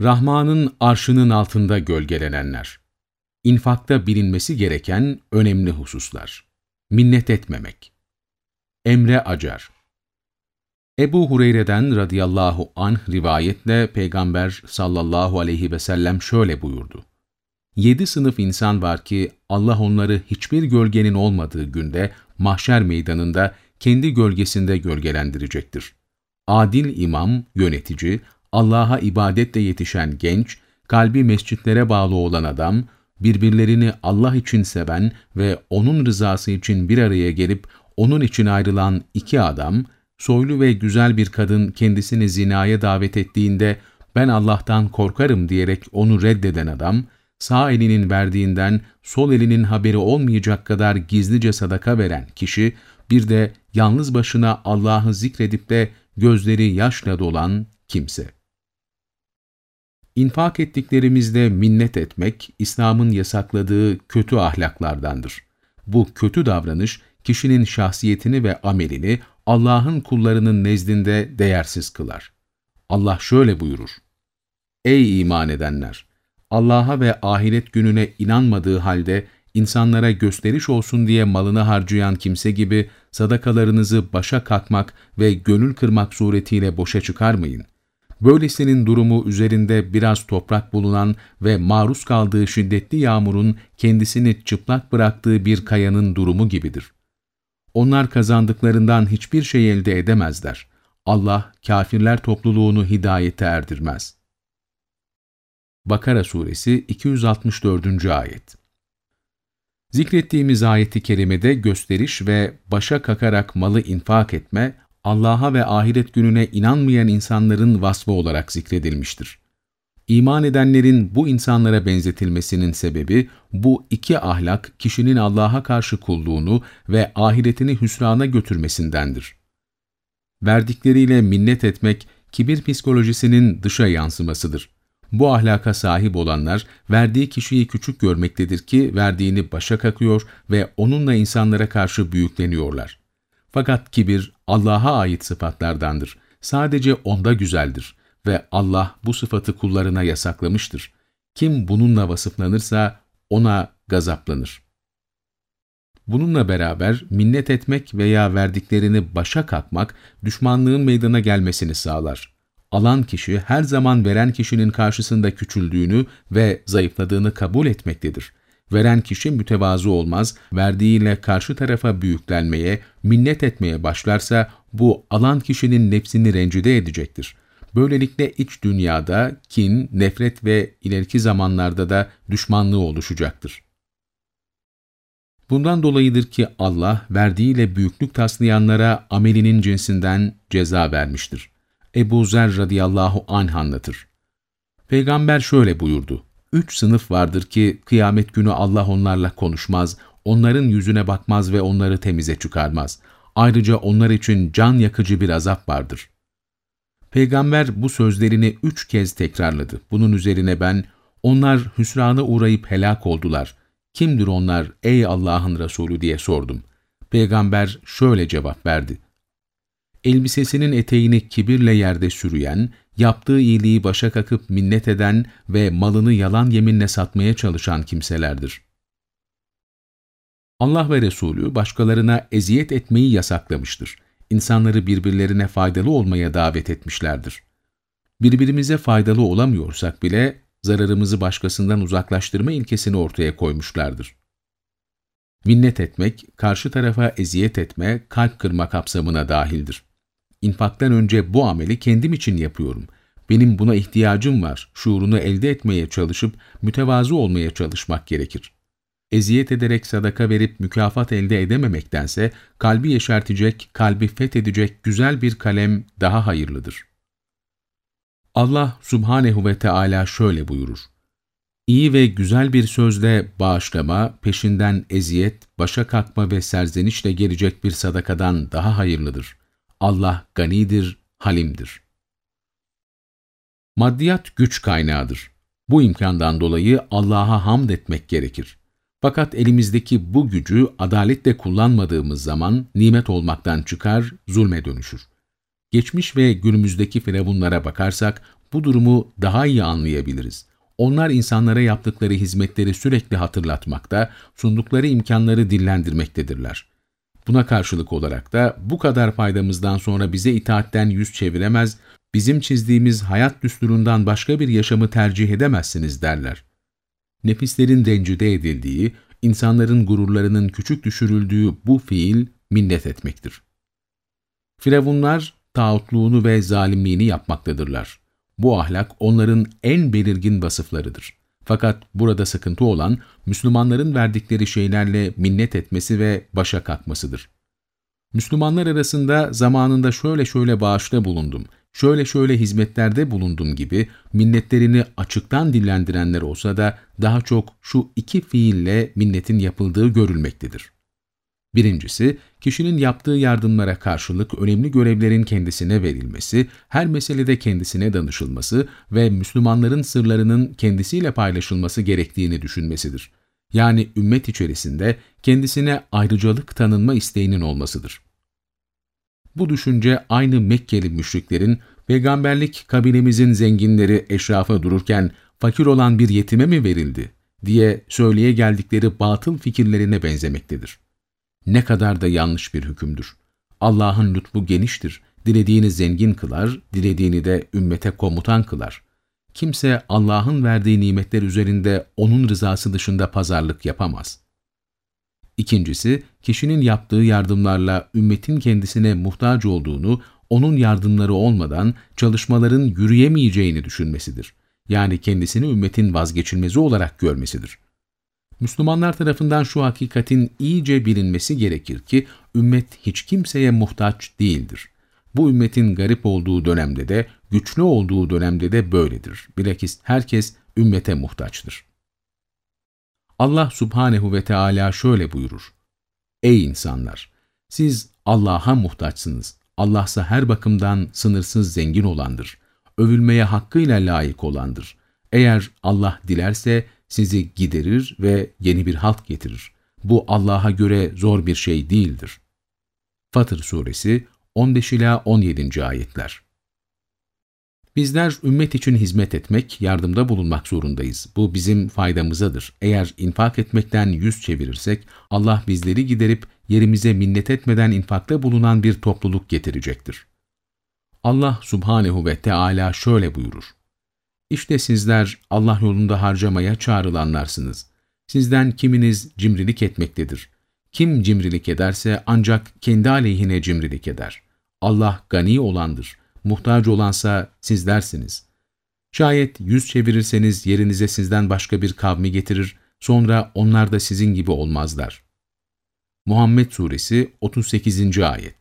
Rahman'ın arşının altında gölgelenenler. İnfakta bilinmesi gereken önemli hususlar. Minnet etmemek. Emre Acar Ebu Hureyre'den radıyallahu anh rivayetle Peygamber sallallahu aleyhi ve sellem şöyle buyurdu. Yedi sınıf insan var ki Allah onları hiçbir gölgenin olmadığı günde mahşer meydanında kendi gölgesinde gölgelendirecektir. Adil imam, yönetici, Allah'a ibadetle yetişen genç, kalbi mescitlere bağlı olan adam, birbirlerini Allah için seven ve O'nun rızası için bir araya gelip O'nun için ayrılan iki adam, soylu ve güzel bir kadın kendisini zinaya davet ettiğinde ben Allah'tan korkarım diyerek onu reddeden adam, sağ elinin verdiğinden sol elinin haberi olmayacak kadar gizlice sadaka veren kişi, bir de yalnız başına Allah'ı zikredip de gözleri yaşla dolan kimse. İnfak ettiklerimizde minnet etmek, İslam'ın yasakladığı kötü ahlaklardandır. Bu kötü davranış, kişinin şahsiyetini ve amelini Allah'ın kullarının nezdinde değersiz kılar. Allah şöyle buyurur. Ey iman edenler! Allah'a ve ahiret gününe inanmadığı halde insanlara gösteriş olsun diye malını harcayan kimse gibi sadakalarınızı başa kalkmak ve gönül kırmak suretiyle boşa çıkarmayın. Böylesinin durumu üzerinde biraz toprak bulunan ve maruz kaldığı şiddetli yağmurun kendisini çıplak bıraktığı bir kayanın durumu gibidir. Onlar kazandıklarından hiçbir şey elde edemezler. Allah kafirler topluluğunu hidayete erdirmez. Bakara Suresi 264. Ayet Zikrettiğimiz ayeti kerimede gösteriş ve başa kakarak malı infak etme, Allah'a ve ahiret gününe inanmayan insanların vasfı olarak zikredilmiştir. İman edenlerin bu insanlara benzetilmesinin sebebi, bu iki ahlak kişinin Allah'a karşı kulluğunu ve ahiretini hüsrana götürmesindendir. Verdikleriyle minnet etmek, kibir psikolojisinin dışa yansımasıdır. Bu ahlaka sahip olanlar, verdiği kişiyi küçük görmektedir ki verdiğini başa kakıyor ve onunla insanlara karşı büyükleniyorlar. Fakat kibir Allah'a ait sıfatlardandır. Sadece onda güzeldir ve Allah bu sıfatı kullarına yasaklamıştır. Kim bununla vasıflanırsa ona gazaplanır. Bununla beraber minnet etmek veya verdiklerini başa kalkmak düşmanlığın meydana gelmesini sağlar. Alan kişi her zaman veren kişinin karşısında küçüldüğünü ve zayıfladığını kabul etmektedir. Veren kişi mütevazı olmaz, verdiğiyle karşı tarafa büyüklenmeye, minnet etmeye başlarsa bu alan kişinin nefsini rencide edecektir. Böylelikle iç dünyada kin, nefret ve ileriki zamanlarda da düşmanlığı oluşacaktır. Bundan dolayıdır ki Allah verdiğiyle büyüklük taslayanlara amelinin cinsinden ceza vermiştir. Ebu Zer radıyallahu anh anlatır. Peygamber şöyle buyurdu. Üç sınıf vardır ki kıyamet günü Allah onlarla konuşmaz, onların yüzüne bakmaz ve onları temize çıkarmaz. Ayrıca onlar için can yakıcı bir azap vardır. Peygamber bu sözlerini üç kez tekrarladı. Bunun üzerine ben, onlar hüsrana uğrayıp helak oldular. Kimdir onlar ey Allah'ın Resulü diye sordum. Peygamber şöyle cevap verdi. Elbisesinin eteğini kibirle yerde sürüyen, yaptığı iyiliği başa kakıp minnet eden ve malını yalan yeminle satmaya çalışan kimselerdir. Allah ve Resulü başkalarına eziyet etmeyi yasaklamıştır. İnsanları birbirlerine faydalı olmaya davet etmişlerdir. Birbirimize faydalı olamıyorsak bile zararımızı başkasından uzaklaştırma ilkesini ortaya koymuşlardır. Minnet etmek, karşı tarafa eziyet etme, kalp kırma kapsamına dahildir. İnfaktan önce bu ameli kendim için yapıyorum. Benim buna ihtiyacım var. Şuurunu elde etmeye çalışıp mütevazı olmaya çalışmak gerekir. Eziyet ederek sadaka verip mükafat elde edememektense kalbi yeşertecek, kalbi fethedecek güzel bir kalem daha hayırlıdır. Allah subhanehu ve Teala şöyle buyurur. İyi ve güzel bir sözle bağışlama, peşinden eziyet, başa kalkma ve serzenişle gelecek bir sadakadan daha hayırlıdır. Allah ganidir, halimdir. Maddiyat güç kaynağıdır. Bu imkandan dolayı Allah'a hamd etmek gerekir. Fakat elimizdeki bu gücü adaletle kullanmadığımız zaman nimet olmaktan çıkar, zulme dönüşür. Geçmiş ve günümüzdeki firavunlara bakarsak, bu durumu daha iyi anlayabiliriz. Onlar insanlara yaptıkları hizmetleri sürekli hatırlatmakta, sundukları imkanları dillendirmektedirler. Buna karşılık olarak da bu kadar faydamızdan sonra bize itaatten yüz çeviremez, bizim çizdiğimiz hayat düsturundan başka bir yaşamı tercih edemezsiniz derler. Nefislerin dencide edildiği, insanların gururlarının küçük düşürüldüğü bu fiil minnet etmektir. Firavunlar tağutluğunu ve zalimliğini yapmaktadırlar. Bu ahlak onların en belirgin vasıflarıdır. Fakat burada sıkıntı olan Müslümanların verdikleri şeylerle minnet etmesi ve başa kalkmasıdır. Müslümanlar arasında zamanında şöyle şöyle bağışta bulundum, şöyle şöyle hizmetlerde bulundum gibi minnetlerini açıktan dillendirenler olsa da daha çok şu iki fiille minnetin yapıldığı görülmektedir. Birincisi, kişinin yaptığı yardımlara karşılık önemli görevlerin kendisine verilmesi, her meselede kendisine danışılması ve Müslümanların sırlarının kendisiyle paylaşılması gerektiğini düşünmesidir. Yani ümmet içerisinde kendisine ayrıcalık tanınma isteğinin olmasıdır. Bu düşünce aynı Mekkeli müşriklerin, peygamberlik kabilemizin zenginleri eşrafa dururken fakir olan bir yetime mi verildi diye söyleye geldikleri batıl fikirlerine benzemektedir. Ne kadar da yanlış bir hükümdür. Allah'ın lütfu geniştir. Dilediğini zengin kılar, dilediğini de ümmete komutan kılar. Kimse Allah'ın verdiği nimetler üzerinde onun rızası dışında pazarlık yapamaz. İkincisi, kişinin yaptığı yardımlarla ümmetin kendisine muhtaç olduğunu, onun yardımları olmadan çalışmaların yürüyemeyeceğini düşünmesidir. Yani kendisini ümmetin vazgeçilmezi olarak görmesidir. Müslümanlar tarafından şu hakikatin iyice bilinmesi gerekir ki, ümmet hiç kimseye muhtaç değildir. Bu ümmetin garip olduğu dönemde de, güçlü olduğu dönemde de böyledir. Bilakis herkes ümmete muhtaçtır. Allah subhanehu ve Teala şöyle buyurur. Ey insanlar! Siz Allah'a muhtaçsınız. Allah ise her bakımdan sınırsız zengin olandır. Övülmeye hakkıyla layık olandır. Eğer Allah dilerse sizi giderir ve yeni bir halk getirir. Bu Allah'a göre zor bir şey değildir. Fatır Suresi 15 ila 17. ayetler. Bizler ümmet için hizmet etmek, yardımda bulunmak zorundayız. Bu bizim faydamızadır. Eğer infak etmekten yüz çevirirsek, Allah bizleri giderip yerimize minnet etmeden infakta bulunan bir topluluk getirecektir. Allah subhanehu ve Teala şöyle buyurur. İşte sizler Allah yolunda harcamaya çağrılanlarsınız. Sizden kiminiz cimrilik etmektedir. Kim cimrilik ederse ancak kendi aleyhine cimrilik eder. Allah gani olandır. Muhtaç olansa sizlersiniz. Şayet yüz çevirirseniz yerinize sizden başka bir kavmi getirir, sonra onlar da sizin gibi olmazlar. Muhammed Suresi 38. Ayet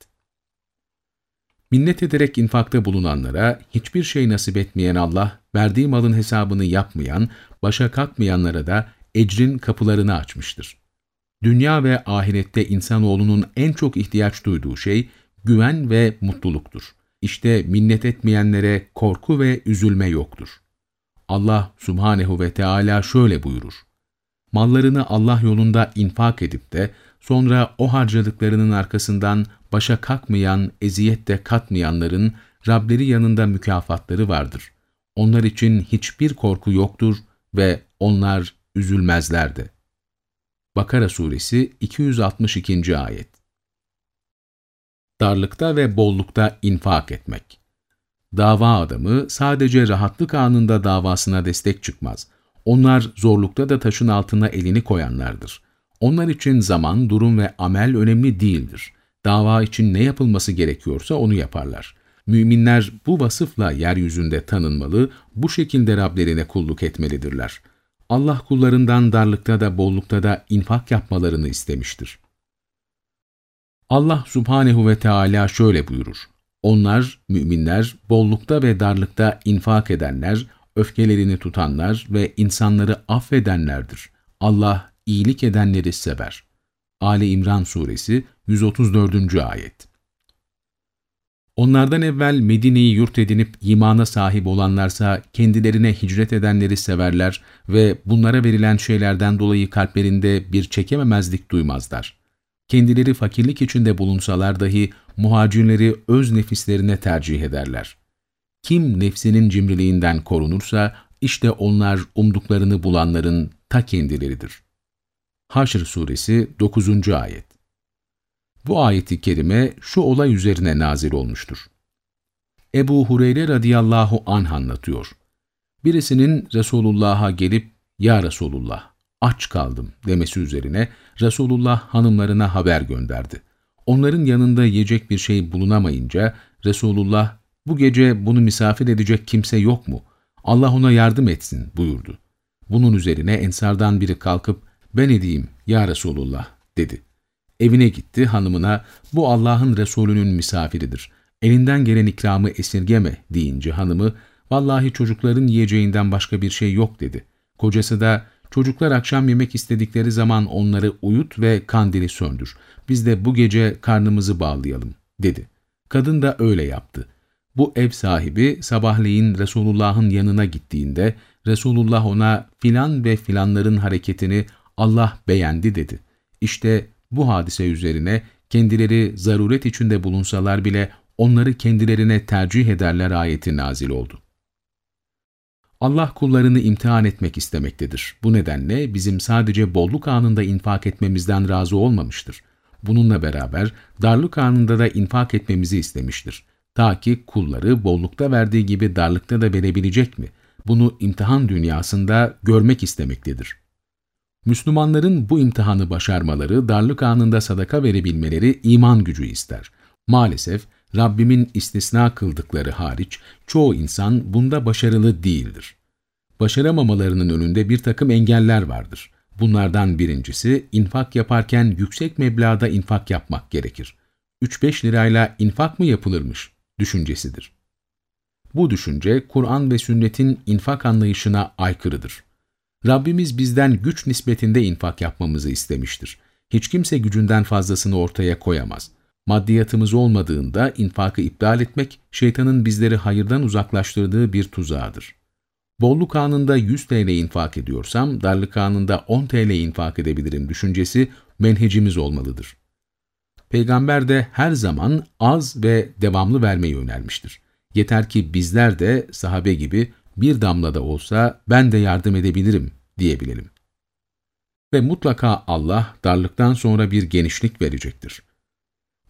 Minnet ederek infakta bulunanlara hiçbir şey nasip etmeyen Allah, verdiği malın hesabını yapmayan, başa kalkmayanlara da ecrin kapılarını açmıştır. Dünya ve ahirette insanoğlunun en çok ihtiyaç duyduğu şey güven ve mutluluktur. İşte minnet etmeyenlere korku ve üzülme yoktur. Allah subhanehu ve Teala şöyle buyurur. Mallarını Allah yolunda infak edip de sonra o harcadıklarının arkasından başa kalkmayan, eziyet de katmayanların Rableri yanında mükafatları vardır. Onlar için hiçbir korku yoktur ve onlar üzülmezlerdi. Bakara Suresi 262. Ayet Darlıkta ve bollukta infak etmek Dava adamı sadece rahatlık anında davasına destek çıkmaz. Onlar zorlukta da taşın altına elini koyanlardır. Onlar için zaman, durum ve amel önemli değildir. Dava için ne yapılması gerekiyorsa onu yaparlar. Müminler bu vasıfla yeryüzünde tanınmalı, bu şekilde Rablerine kulluk etmelidirler. Allah kullarından darlıkta da bollukta da infak yapmalarını istemiştir. Allah subhanehu ve Teala şöyle buyurur. Onlar, müminler, bollukta ve darlıkta infak edenler, öfkelerini tutanlar ve insanları affedenlerdir. Allah iyilik edenleri sever. Ali İmran Suresi 134. Ayet Onlardan evvel Medine'yi yurt edinip imana sahip olanlarsa kendilerine hicret edenleri severler ve bunlara verilen şeylerden dolayı kalplerinde bir çekememezlik duymazlar. Kendileri fakirlik içinde bulunsalar dahi muhacirleri öz nefislerine tercih ederler. Kim nefsinin cimriliğinden korunursa, işte onlar umduklarını bulanların ta kendileridir. Haşr Suresi 9. Ayet Bu ayeti kerime şu olay üzerine nazil olmuştur. Ebu Hureyre radıyallahu anh anlatıyor. Birisinin Resulullah'a gelip, ''Ya Resulullah, aç kaldım.'' demesi üzerine Resulullah hanımlarına haber gönderdi. Onların yanında yiyecek bir şey bulunamayınca Resulullah, ''Bu gece bunu misafir edecek kimse yok mu? Allah ona yardım etsin.'' buyurdu. Bunun üzerine Ensardan biri kalkıp, ''Ben edeyim ya Resulullah.'' dedi. Evine gitti hanımına, ''Bu Allah'ın Resulünün misafiridir. Elinden gelen ikramı esirgeme.'' deyince hanımı, ''Vallahi çocukların yiyeceğinden başka bir şey yok.'' dedi. Kocası da, Çocuklar akşam yemek istedikleri zaman onları uyut ve kandili söndür. Biz de bu gece karnımızı bağlayalım, dedi. Kadın da öyle yaptı. Bu ev sahibi sabahleyin Resulullah'ın yanına gittiğinde Resulullah ona filan ve filanların hareketini Allah beğendi dedi. İşte bu hadise üzerine kendileri zaruret içinde bulunsalar bile onları kendilerine tercih ederler ayeti nazil oldu. Allah kullarını imtihan etmek istemektedir. Bu nedenle bizim sadece bolluk anında infak etmemizden razı olmamıştır. Bununla beraber darlık anında da infak etmemizi istemiştir. Ta ki kulları bollukta verdiği gibi darlıkta da verebilecek mi? Bunu imtihan dünyasında görmek istemektedir. Müslümanların bu imtihanı başarmaları, darlık anında sadaka verebilmeleri iman gücü ister. Maalesef Rabbimin istisna kıldıkları hariç çoğu insan bunda başarılı değildir. Başaramamalarının önünde bir takım engeller vardır. Bunlardan birincisi infak yaparken yüksek meblağda infak yapmak gerekir. 3-5 lirayla infak mı yapılırmış düşüncesidir. Bu düşünce Kur'an ve sünnetin infak anlayışına aykırıdır. Rabbimiz bizden güç nispetinde infak yapmamızı istemiştir. Hiç kimse gücünden fazlasını ortaya koyamaz. Maddiyatımız olmadığında infakı iptal etmek, şeytanın bizleri hayırdan uzaklaştırdığı bir tuzağıdır. Bolluk anında 100 TL infak ediyorsam, darlık anında 10 TL infak edebilirim düşüncesi menhecimiz olmalıdır. Peygamber de her zaman az ve devamlı vermeyi önermiştir. Yeter ki bizler de sahabe gibi bir damla da olsa ben de yardım edebilirim diyebilelim. Ve mutlaka Allah darlıktan sonra bir genişlik verecektir.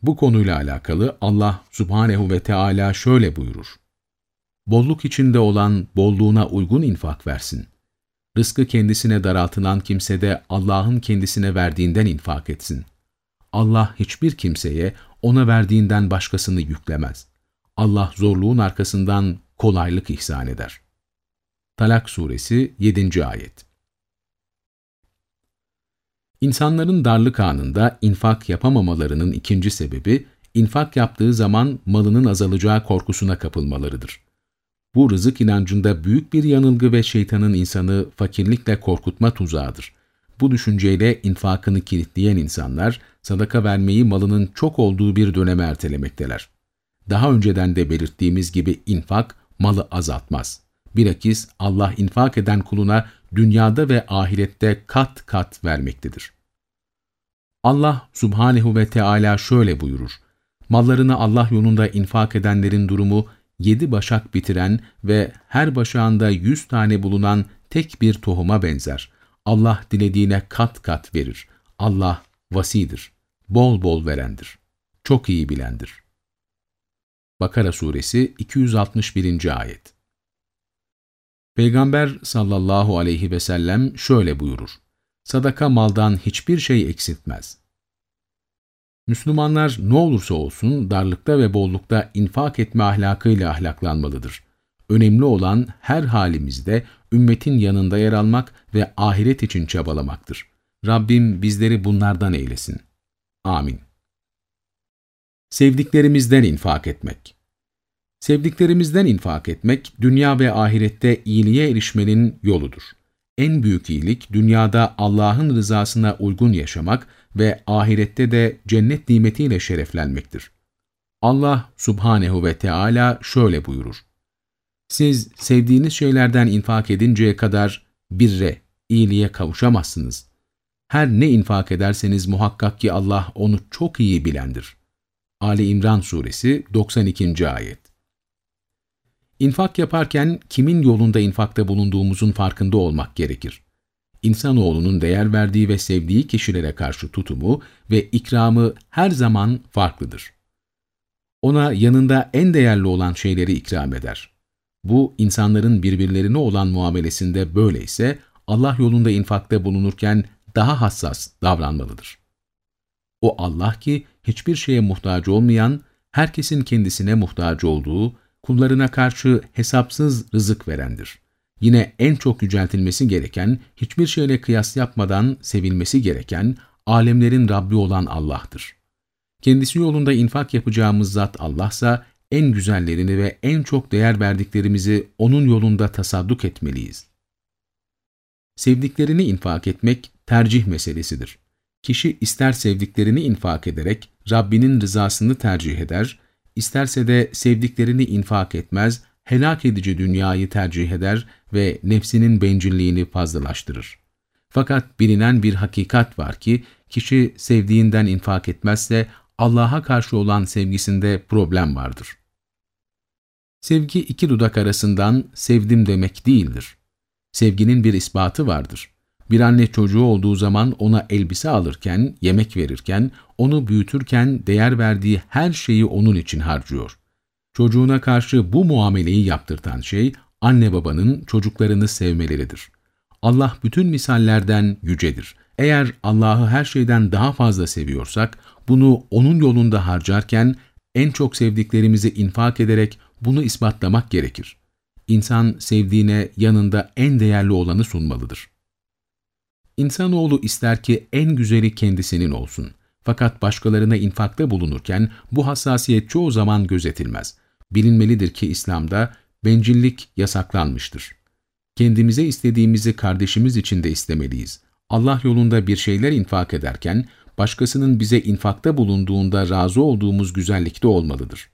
Bu konuyla alakalı Allah subhanehu ve Teala şöyle buyurur. Bolluk içinde olan bolluğuna uygun infak versin. Rızkı kendisine daraltılan kimse de Allah'ın kendisine verdiğinden infak etsin. Allah hiçbir kimseye ona verdiğinden başkasını yüklemez. Allah zorluğun arkasından kolaylık ihsan eder. Talak Suresi 7. Ayet İnsanların darlık anında infak yapamamalarının ikinci sebebi, infak yaptığı zaman malının azalacağı korkusuna kapılmalarıdır. Bu rızık inancında büyük bir yanılgı ve şeytanın insanı fakirlikle korkutma tuzağıdır. Bu düşünceyle infakını kilitleyen insanlar, sadaka vermeyi malının çok olduğu bir döneme ertelemekteler. Daha önceden de belirttiğimiz gibi infak, malı azaltmaz. Bilakis Allah infak eden kuluna dünyada ve ahirette kat kat vermektedir. Allah subhanehu ve Teala şöyle buyurur. Mallarını Allah yolunda infak edenlerin durumu yedi başak bitiren ve her başağında yüz tane bulunan tek bir tohuma benzer. Allah dilediğine kat kat verir. Allah vasidir, bol bol verendir, çok iyi bilendir. Bakara Suresi 261. Ayet Peygamber sallallahu aleyhi ve sellem şöyle buyurur. Sadaka maldan hiçbir şey eksiltmez. Müslümanlar ne olursa olsun darlıkta ve bollukta infak etme ahlakıyla ahlaklanmalıdır. Önemli olan her halimizde ümmetin yanında yer almak ve ahiret için çabalamaktır. Rabbim bizleri bunlardan eylesin. Amin. Sevdiklerimizden infak etmek Sevdiklerimizden infak etmek, dünya ve ahirette iyiliğe erişmenin yoludur. En büyük iyilik, dünyada Allah'ın rızasına uygun yaşamak ve ahirette de cennet nimetiyle şereflenmektir. Allah subhanehu ve Teala şöyle buyurur. Siz sevdiğiniz şeylerden infak edinceye kadar birre, iyiliğe kavuşamazsınız. Her ne infak ederseniz muhakkak ki Allah onu çok iyi bilendir. Ali İmran Suresi 92. Ayet İnfak yaparken kimin yolunda infakta bulunduğumuzun farkında olmak gerekir. İnsanoğlunun değer verdiği ve sevdiği kişilere karşı tutumu ve ikramı her zaman farklıdır. Ona yanında en değerli olan şeyleri ikram eder. Bu insanların birbirlerine olan muamelesinde böyleyse Allah yolunda infakta bulunurken daha hassas davranmalıdır. O Allah ki hiçbir şeye muhtaç olmayan, herkesin kendisine muhtaç olduğu, kullarına karşı hesapsız rızık verendir. Yine en çok yüceltilmesi gereken, hiçbir şeyle kıyas yapmadan sevilmesi gereken, alemlerin Rabbi olan Allah'tır. Kendisi yolunda infak yapacağımız zat Allah'sa, en güzellerini ve en çok değer verdiklerimizi O'nun yolunda tasadduk etmeliyiz. Sevdiklerini infak etmek tercih meselesidir. Kişi ister sevdiklerini infak ederek Rabbinin rızasını tercih eder, isterse de sevdiklerini infak etmez, helak edici dünyayı tercih eder ve nefsinin bencilliğini fazlalaştırır. Fakat bilinen bir hakikat var ki, kişi sevdiğinden infak etmezse Allah'a karşı olan sevgisinde problem vardır. Sevgi iki dudak arasından sevdim demek değildir. Sevginin bir ispatı vardır. Bir anne çocuğu olduğu zaman ona elbise alırken, yemek verirken, onu büyütürken değer verdiği her şeyi onun için harcıyor. Çocuğuna karşı bu muameleyi yaptırtan şey, anne babanın çocuklarını sevmeleridir. Allah bütün misallerden yücedir. Eğer Allah'ı her şeyden daha fazla seviyorsak, bunu O'nun yolunda harcarken, en çok sevdiklerimizi infak ederek bunu ispatlamak gerekir. İnsan sevdiğine yanında en değerli olanı sunmalıdır. İnsanoğlu ister ki en güzeli kendisinin olsun. Fakat başkalarına infakta bulunurken bu hassasiyet çoğu zaman gözetilmez. Bilinmelidir ki İslam'da bencillik yasaklanmıştır. Kendimize istediğimizi kardeşimiz için de istemeliyiz. Allah yolunda bir şeyler infak ederken, başkasının bize infakta bulunduğunda razı olduğumuz güzellikte olmalıdır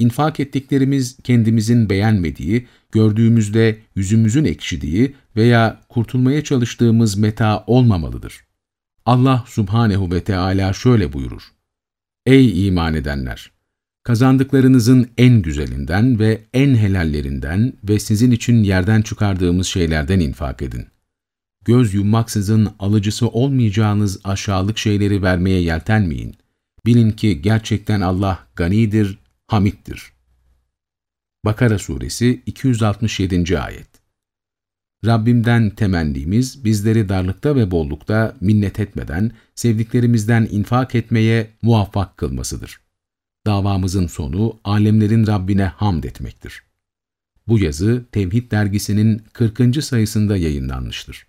infak ettiklerimiz kendimizin beğenmediği, gördüğümüzde yüzümüzün ekşidiği veya kurtulmaya çalıştığımız meta olmamalıdır. Allah subhanehu ve Teala şöyle buyurur. Ey iman edenler! Kazandıklarınızın en güzelinden ve en helallerinden ve sizin için yerden çıkardığımız şeylerden infak edin. Göz yummaksızın alıcısı olmayacağınız aşağılık şeyleri vermeye yeltenmeyin. Bilin ki gerçekten Allah ganidir, Hamid'dir. Bakara Suresi 267. Ayet Rabbimden temennimiz bizleri darlıkta ve bollukta minnet etmeden sevdiklerimizden infak etmeye muvaffak kılmasıdır. Davamızın sonu alemlerin Rabbine hamd etmektir. Bu yazı Tevhid dergisinin 40. sayısında yayınlanmıştır.